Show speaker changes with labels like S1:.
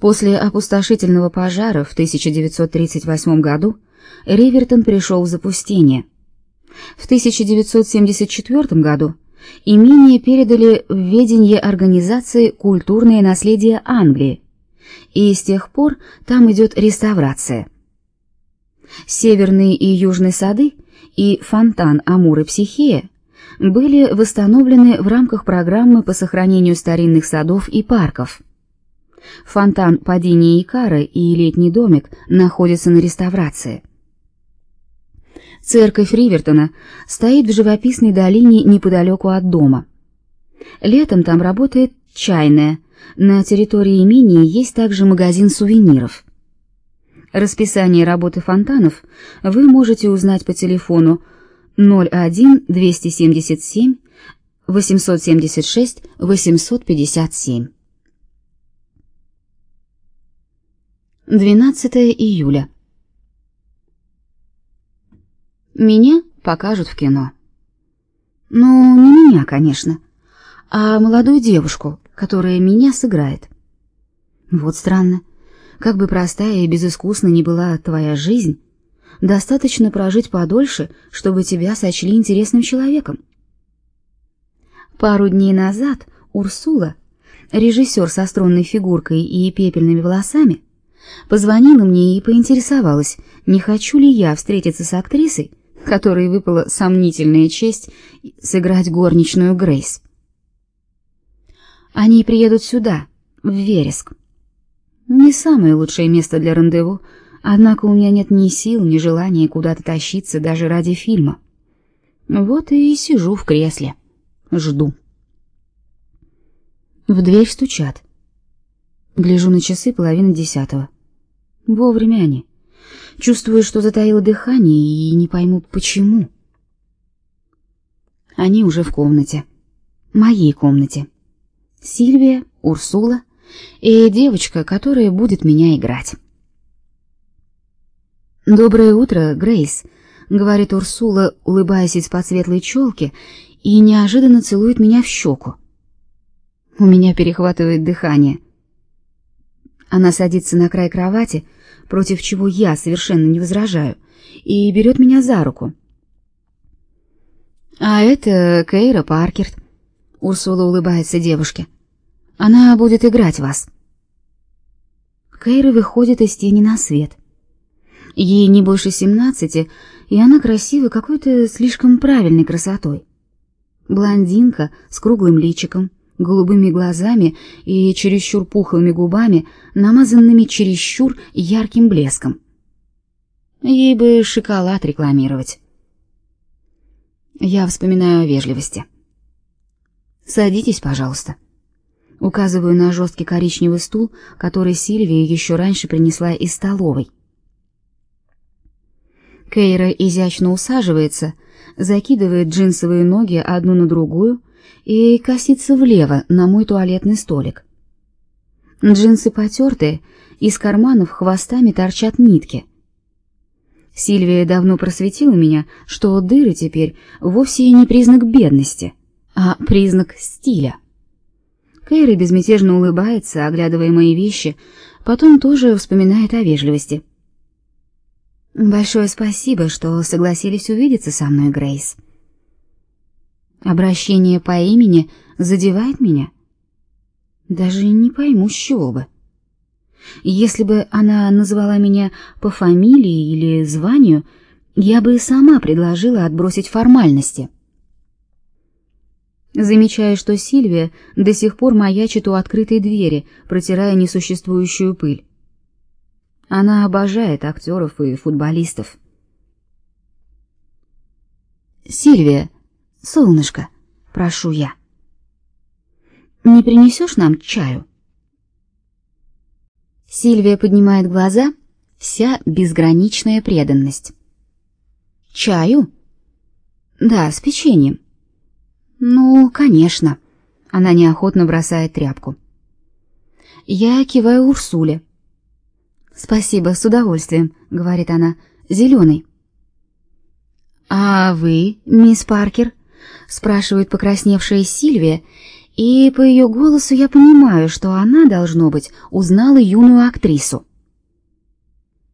S1: После опустошительного пожара в 1938 году Ривертон пришел в запустение. В 1974 году имение передали в ведение организации «Культурное наследие Англии», и с тех пор там идет реставрация. Северные и южные сады и фонтан Амур и Психея были восстановлены в рамках программы по сохранению старинных садов и парков. Фонтан падения Икара и летний домик находятся на реставрации. Церковь Ривертона стоит в живописной долине неподалеку от дома. Летом там работает чайная. На территории имения есть также магазин сувениров. Расписание работы фонтанов вы можете узнать по телефону 01 277 876 857. 12 июля. Меня покажут в кино. Ну, не меня, конечно, а молодую девушку, которая меня сыграет. Вот странно. Как бы простая и безыскусна ни была твоя жизнь, достаточно прожить подольше, чтобы тебя сочли интересным человеком. Пару дней назад Урсула, режиссер со струнной фигуркой и пепельными волосами, позвонила мне и поинтересовалась, не хочу ли я встретиться с актрисой, которой выпала сомнительная честь сыграть горничную Грейс. Они приедут сюда, в Вереск. Не самое лучшее место для рандеву, однако у меня нет ни сил, ни желания куда-то тащиться даже ради фильма. Вот и сижу в кресле, жду. В дверь стучат. Гляжу на часы половина десятого. Вовремя они. Чувствую, что затаило дыхание и не пойму почему. Они уже в комнате. Моей комнате. Сильвия, Урсула и девочка, которая будет меня играть. Доброе утро, Грейс, говорит Урсула, улыбаясь из-под светлой челки, и неожиданно целует меня в щеку. У меня перехватывает дыхание. Она садится на край кровати, против чего я совершенно не возражаю, и берет меня за руку. А это Кейра Паркерт. Урсула улыбается девушке. Она будет играть вас. Кейра выходит из тени на свет. Ей не больше семнадцати, и она красива какой-то слишком правильной красотой. Блондинка с круглым личиком, голубыми глазами и чересчур пухлыми губами, намазанными чересчур ярким блеском. Ей бы шоколад рекламировать. Я вспоминаю о вежливости. Садитесь, пожалуйста. Указываю на жесткий коричневый стул, который Сильвия еще раньше принесла из столовой. Кейра изящно усаживается, закидывает джинсовые ноги одну на другую и косится влево на мой туалетный столик. Джинсы потертые, из карманов хвостами торчат нитки. Сильвия давно просветила меня, что дыры теперь вовсе не признак бедности, а признак стиля. Кэри безмятежно улыбается, оглядывая мои вещи, потом тоже вспоминает о вежливости. Большое спасибо, что согласились увидеться со мной, Грейс. Обращение по имени задевает меня. Даже не пойму, с чего бы. Если бы она назвала меня по фамилии или званию, я бы сама предложила отбросить формальности. Замечаю, что Сильвия до сих пор маячит у открытой двери, протирая несуществующую пыль. Она обожает актеров и футболистов. Сильвия, Солнышко, прошу я. Не принесешь нам чаю? Сильвия поднимает глаза, вся безграничная преданность. Чаю? Да, с печеньем. Ну, конечно. Она неохотно бросает тряпку. Я киваю Урсуле. Спасибо, с удовольствием, говорит она. Зеленый. А вы, мисс Паркер? Спрашивает покрасневшая Сильвия, И по ее голосу я понимаю, что она, должно быть, узнала юную актрису.